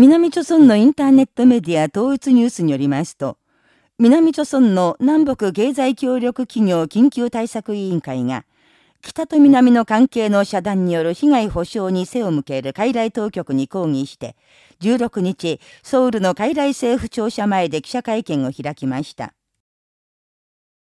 南朝村のインターネットメディア統一ニュースによりますと、南朝村の南北経済協力企業緊急対策委員会が、北と南の関係の遮断による被害保障に背を向ける海外当局に抗議して、16日、ソウルの海外政府庁舎前で記者会見を開きました。